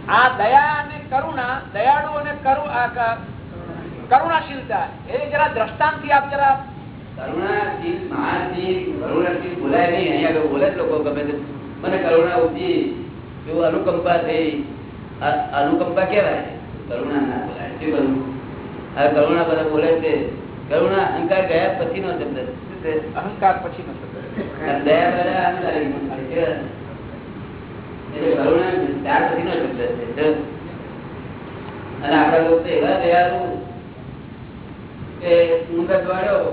Speaker 7: આ દયા અને કરુણા, દયાળુ અને કરુણાશીલતા, એ જરા દ્રષ્ટાંતથી આપ જરા
Speaker 3: બોલાય નહીં. કરુણા બધા બોલે છે. કરુણા અહંકાર ગયા પછી નો શબ્દ.
Speaker 7: અહંકાર પછી નો શબ્દ.
Speaker 3: અને ત્યાર પછી નો શબ્દ છે. આપણા લોકો એવા દયાળુ કે મુંગત વાળ્યો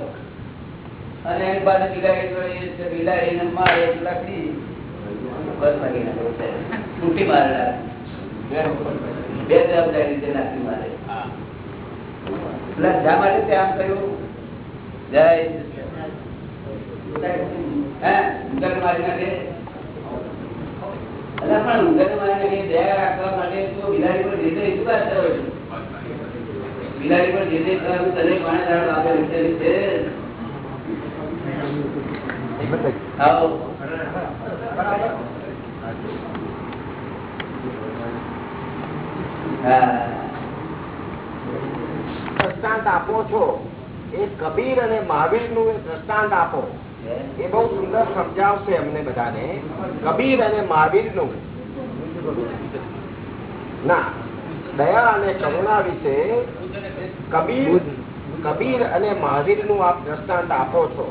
Speaker 3: અને એની પાસે બિલાડી બિલાડીને મારે લાકડી બસ છે. મારે બે જવાબદારી રીતે લાકડી મારે. શા માટે તે આમ કહ્યું જય મારી નાખે પણ ઉંદર મારી નાખે દયા રાખવા માટે તો બિલાડી પર જે છે હા.
Speaker 6: દ્રષ્ટાંત આપો છો. એ કબીર અને મહાવીરનું દ્રષ્ટાંત આપો. એ બહુ સુંદર સમજાવશે અમને બધાને. કબીર અને મહાવીરનું ના દયા અને કરુણા વિશે કબીર કબીર અને મહાવીરનું આપ દ્રષ્ટાંત આપો છો.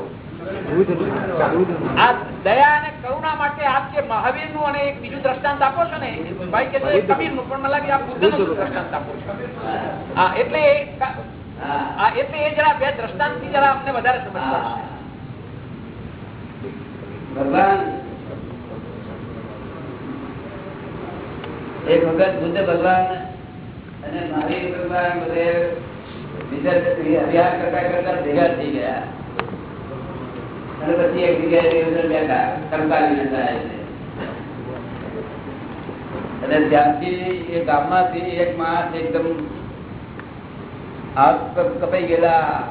Speaker 7: આ દયા અને અને બીજું
Speaker 3: ભગવાન, એક વખત બુદ્ધ ભગવાન અને મહાવીર ભગવાન બધે અભ્યાસ કરતા કરતા ભેગા થઈ ગયા. અને પછી એક જગ્યાએ બેઠા થાય છે. અને ત્યાંથી એ ગામમાંથી એક માણસ એકદમ હાથ કપાઈ ગયેલા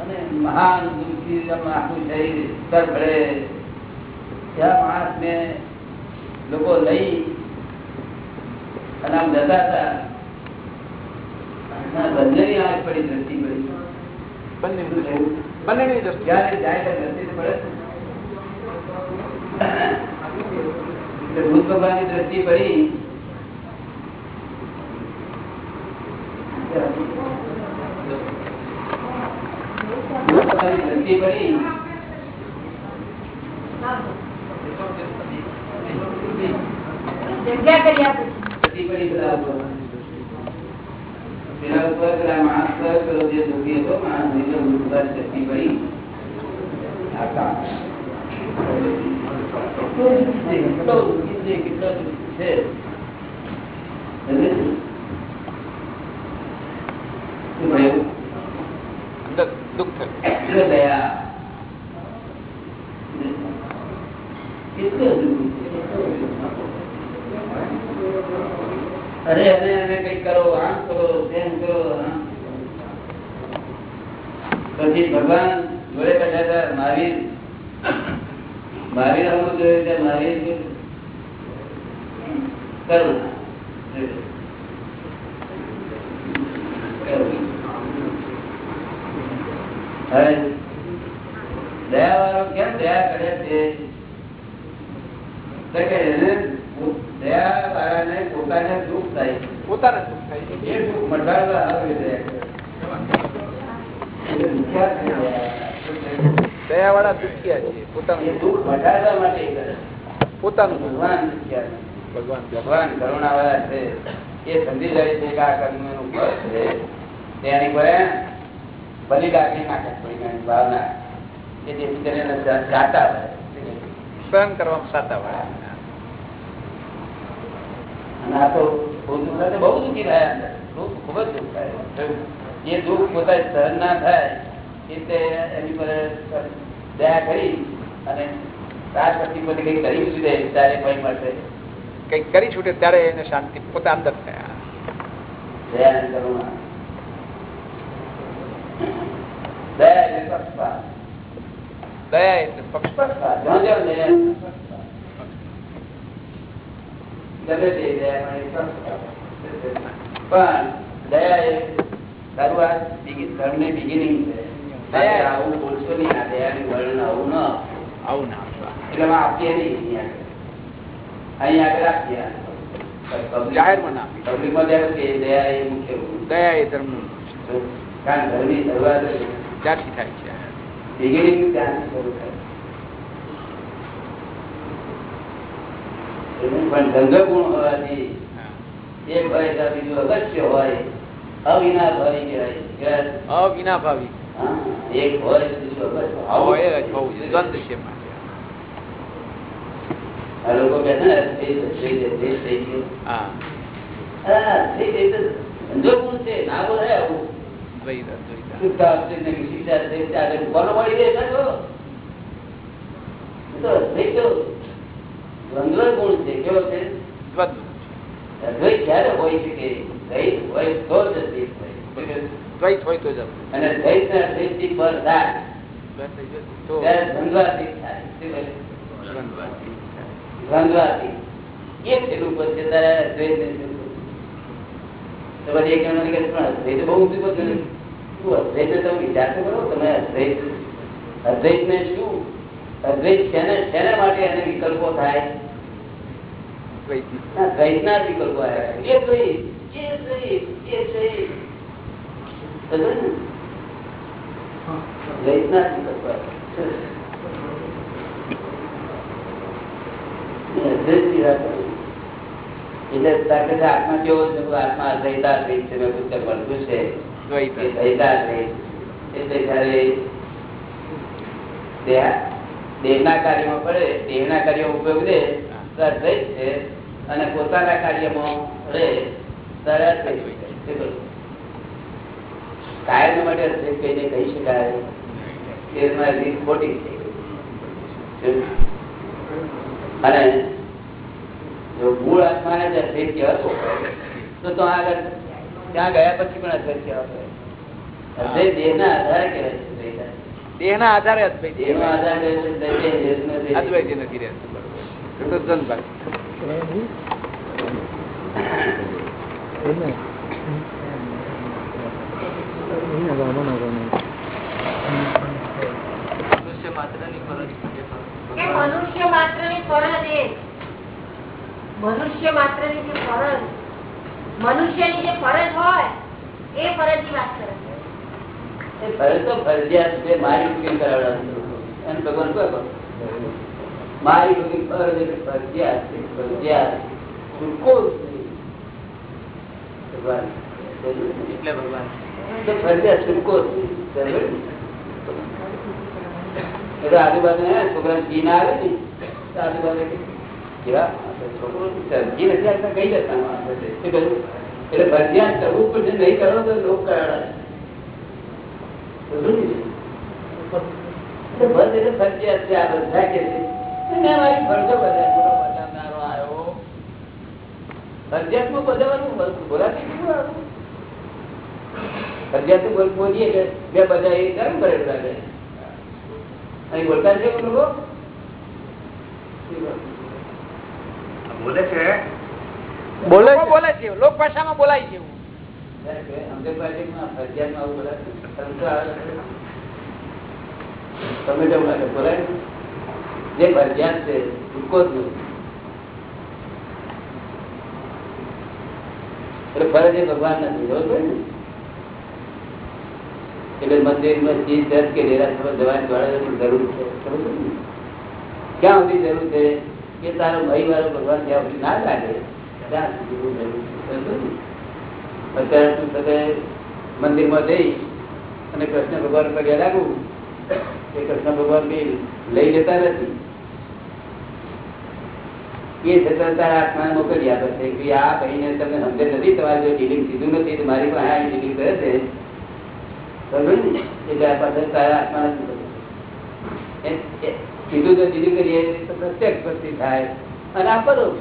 Speaker 3: અને મહાન દુઃખી આખું શરીર તરફડે ત્યાં માસ ને લોકો લઈ અને આમ જતા હતા. બંનેની આંખ પડી દ્રષ્ટિ પડી.
Speaker 7: બંનેની દ્રષ્ટિ.
Speaker 3: ભૂત ભગવાનની દ્રષ્ટિ પડી. દ્રષ્ટિ પડી.
Speaker 1: જગ્યા કરી આપી.
Speaker 3: પડી પેલા ઉપર. પેલા ઉપર પેલા માણસ પર પેલો જે દુઃખી હતો માણસ નીચે ભૂત ભગવાનની દ્રષ્ટિ પડી આ કામ. કેટલો દુઃખી છે, કેટલો દુઃખી છે, કેટલો દુઃખી છે. સમજે છે? શું થયું?
Speaker 7: અંદર દુઃખ થયું
Speaker 3: કેટલો દયા. કેટલો દુઃખી છે, કેટલો દુઃખી. અરે એને એને કંઈક કરો આમ કરો તેમ કરો આમ. પછી ભગવાન જોડે બેઠા હતા મહાવીર. મહાવીર અમુક જોયું ત્યાં. કરુણા. હવે દયા વાળો કેમ દયા કરે છે? કે દયા વાળાને પોતાને દુઃખ થાય.
Speaker 7: પોતાને દુઃખ થાય. છે
Speaker 3: એ દુઃખ મટાડવા આવે દયા કરે. એટલે દુખ્યા છે દયા.
Speaker 7: દયા વાળા દુખિયા છે
Speaker 3: એ
Speaker 7: પોતાનું
Speaker 3: દુઃખ. મટાડવા માટે
Speaker 7: પોતાનું
Speaker 3: ભગવાન
Speaker 7: ભગવાન
Speaker 3: ભગવાન કરુણા વાળા છે. એ સમજી જાય છે કે આ કર્મનું ફળ છે. તેની પર બલિદાન નાખે ભાવના. કે જેથી કરીને જાતા હોય.
Speaker 7: સહન કરવામાં સાતા વાળા
Speaker 3: અને આ તો બહુ દુઃખ સાથે બહુ દુઃખી થયા દુઃખ ખૂબ જ દુઃખ થાય જે દુઃખ પોતા સહન ના થાય એટલે એની પર દયા કરી અને ત્યાર પોતે કઈ કરી દીધે ત્યારે ભય મળશે.
Speaker 7: કંઈક કરી છૂટે ત્યારે એને શાંતિ પોતે અંદર થયા.
Speaker 3: દયા કરુણા. દયા એટલે પક્ષપાત.
Speaker 7: દયા એટલે
Speaker 3: પક્ષપાત. પણ દયા એ શરૂઆત આ begin- ધર્મની છે. આવું બોલશો નહીં આ દયાનું વર્ણન આવું ન
Speaker 7: આવું ના
Speaker 3: એટલે આપીએ નહીં અહીંયા આગળ. આપીએ
Speaker 7: જાહેરમાં ના
Speaker 3: પબ્લિકમાં દયા કે દયા એ મુખ્ય
Speaker 7: દયા એ ધર્મ
Speaker 3: કારણ ધર્મની શરૂઆત જ
Speaker 7: થાય છે.
Speaker 3: beginning ત્યાંથી શરૂ થાય. પણ ગંગા ગુણ હોવાથી એક ભય બીજું અવશ્ય હોય અવિના ભાવી કહેવાય. કહેવાય? એક હોય
Speaker 7: હોય દ્વંદ છે.
Speaker 3: આ લોકો છે ને બોલાય આવું. દ્વંદ્વ ક્યારે હોય છે કે દ્વૈત હોય તો જ
Speaker 7: દ્વૈત હોય તો જ
Speaker 3: અને દ્વૈત ને પર દ્વંદ્વાતીત થાય શું કહ્યું?
Speaker 7: દ્વંદ્વાતીત.
Speaker 3: દ્વંદ્વાતીત. છેલ્લું પદ છે ત્યારે અદ્વૈત ને છેલ્લું પદ. તો પછી એક જણાને કહે પણ અદ્વૈત બહુ ઊંચું પદ છે. શું અદ્વૈત તમે વિચાર તો કરો તમે અદ્વૈત અદ્વૈત ને શું અદ્વૈત શેને શેના માટે એને વિકલ્પો થાય
Speaker 7: દ્વૈતી.
Speaker 3: ના, વિકલ્પો આવ્યા. એ દ્વૈત, એ દ્વૈત, એ દ્વૈત. દ્વૈતના જ દેહના કાર્યમાં પડે, દેહના કાર્ય ઉપયોગ રે તો અદ્વૈત છે. અને પોતાના કાર્યમાં રહે ત્યારે અદ્વૈત છે. કાયમ માટે અદ્વૈત કહીને કહી શકાય? તેમાં રીત ખોટી છે. અને જો મૂળ આત્માને જ અદ્વૈત હતો તો તો આગળ ત્યાં ગયા પછી પણ અદ્વૈત હતો અદ્વૈત દેહના આધારે કહેવાય.
Speaker 7: દેહના આધારે અદ્વૈત
Speaker 3: દેહનો આધાર.
Speaker 7: અદ્વૈત નથી રહેતું બરોબર. તો દ્વંદ્વ.
Speaker 1: કે મનુષ્ય માત્રની ફરજ એ મનુષ્ય માત્રની જે ફરજ મનુષ્યની જે ફરજ હોય એ ફરજની વાત કરે છે.
Speaker 3: ફરજ તો ફરજિયાત છે મારી બુકિંગ કરાવડાવવાનું અને ભગવાન કહો. મારી બુકિંગ ફરજ એટલે ફરજિયાત છે ફરજિયાત છૂટકો ભગવાન.
Speaker 7: એટલે ભગવાન
Speaker 3: તો ફરજિયાત છૂટકો આજુબાજુ છોકરા ઘી ના આવે ને? તો કેવા? છોકરો ઘી નથી કઈ જતા? એટલે ફરજિયાત કરવું નહીં કરો તો લોક એટલે ફરજિયાત છે, આ બધા કે છે. અને ફરજો બધા ફરજિયાતમાં બદલવાનું બોલાતી આવ્યું? ફરજિયાત તો બોલ- બોલીએ કે બે બધા એ કેમ કરેલું લાગે અહીં બોલતા છે કોઈ લોકો
Speaker 2: બોલે છે
Speaker 7: બોલે બોલે છે લોક ભાષામાં બોલાય છે એવું
Speaker 3: ત્યારે કે અમદાવાદ પાર્ટીમાં ફરજિયાતમાં આવું બોલાતું. શંકા આવે છે. તમને કેવું લાગે બોલાય ને? જે ફરજિયાત છે છૂટકો જ નથી. એટલે ફરજ એ ભગવાન નથી બરોબર ને એટલે મંદિરમાં ચીજ દસ કે ડેરાસરમાં જવાની દોડાદોડની જરૂર છે. ક્યાં સુધી જરૂર છે? કે તારો ભાઈ વાળો ભગવાન ત્યાં સુધી ના લાગે જરૂર છે. અત્યારે તું સાથે મંદિરમાં જઈ અને કૃષ્ણ ભગવાન પગે લાગુ એ કૃષ્ણ ભગવાન બી લઈ જતા નથી. એ છતાં તારા આત્માને મોકલી આપે છે કે આ ભાઈને તમને સમજે નથી, તમારે જો ડીલિંગ સીધું નથી, તો મારી પાસે આ ડીલિંગ કરે છે. કરીએ તો પ્રત્યક્ષ ભક્તિ થાય. અને આ પરોક્ષ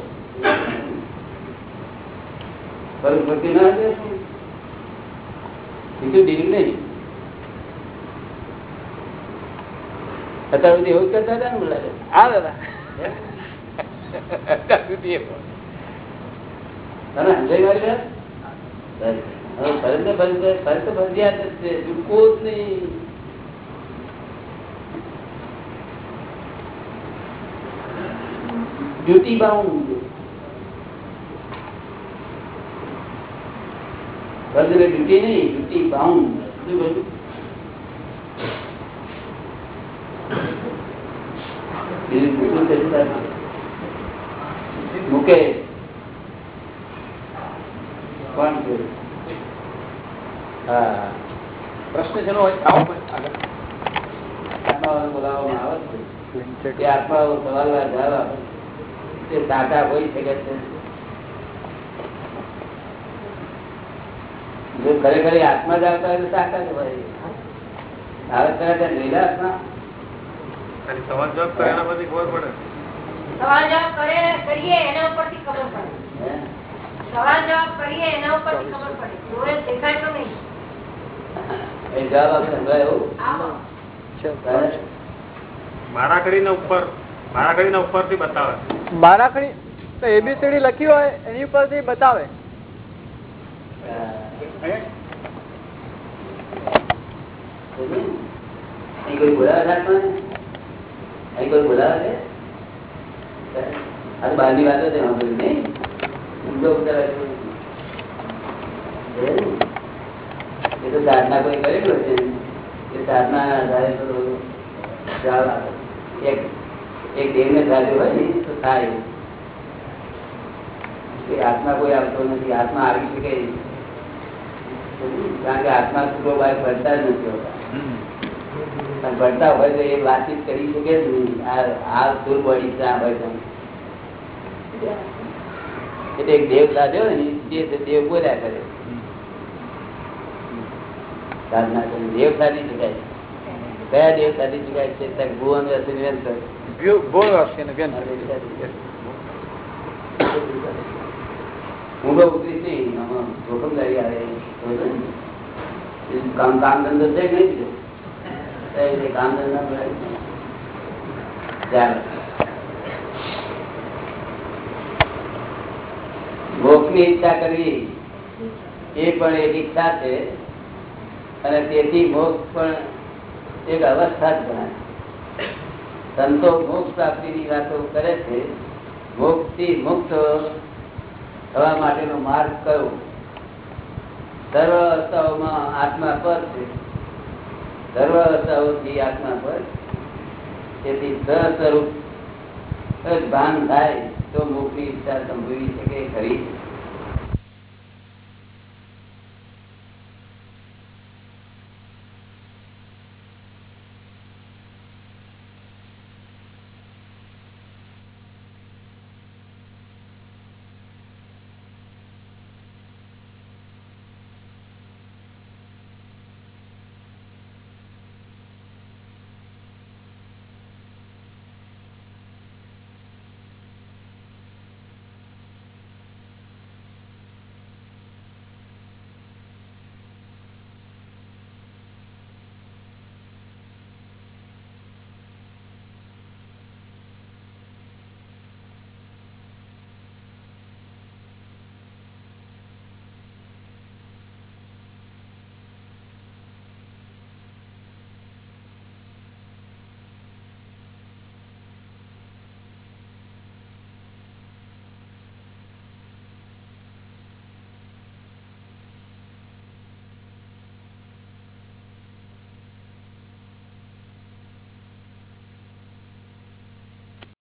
Speaker 3: પરોક્ષ ભક્તિ ના થાય બીજું નહીં. અત્યાર સુધી એવું કરતા હતા ને બોલાવે
Speaker 7: હા દાદા. અત્યાર સુધી.
Speaker 3: તમે સમજાઈ મારી વાત? હવે ફરજ ને ફરજ ને- ફરજ તો ફરજિયાત જ છે ચૂકવો જ નહીં ડ્યુટી બાઉન્ડ ફરજ એટલે ડ્યુટી નહીં ડ્યુટી બાઉન્ડ શું કહ્યું બીજું પૂછવું છે શું તારે? મુકેશ કોણ છે હા
Speaker 7: છે હોય
Speaker 3: તે સાચા હોઈ શકે છે. જો ખરેખર આત્મા જ આવતા તો આવે ત્યારે ત્યાં આત્મા
Speaker 5: સવાલ જવાબ કરે એના પછી ખબર પડે.
Speaker 1: સવાલ જવાબ કરે કરીએ એના ઉપરથી ખબર પડે. સવાલ જવાબ કરીએ એના ઉપરથી ખબર પડે. જોડે દેખાય તો નહીં.
Speaker 4: એબીસીડી લખી હોય એની ઉપરથી બતાવે.
Speaker 3: કોઈ બોલાવે છે? બહારની વાતો છે નહીં ઊંડો ઉતારે છે. એ તો સાધના કોઈ કરેલું છે એ આધારે તો. એક દેવને હોય ને, તો થાય. આત્મા કોઈ આવતો નથી, આત્મા આવી શકે કારણ કે આત્મા છૂટો બહાર ભરતા જ નથી હોતા. ભરતા હોય તો એ વાતચીત કરી શકે જ નહીં. આ સુર બોડી છે, આ ભાઈ એટલે એક દેવ સાધ્યો ને તે દેવ બોલ્યા કરે. સાધના કરી. દેવ સાધી શકાય કયા દેવ સાધી શકાય છે? ત્યાં ભુવન રસી વ્યંતર. ઊંડો ઉતરીશ નહીં. આમાં જોખમદારી આવે. ને? કામ કામ ધંધો છે નહીં? કામ ધંધા ચાલો. ઈચ્છા કરવી એ પણ એક ઈચ્છા છે. અને તેથી મોક્ષ પણ એક અવસ્થા જ ગણાય. સંતો મોક્ષ પ્રાપ્તિની વાતો કરે છે મોક્ષથી મુક્ત થવા માટેનો માર્ગ કયો? સર્વ અવસ્થાઓમાં આત્મા પર છે. સર્વ અવસ્થાઓથી આત્મા પર. તેથી સ્વસ્વરૂપ ભાન થાય તો મોક્ષની ઈચ્છા સંભવી શકે ખરી.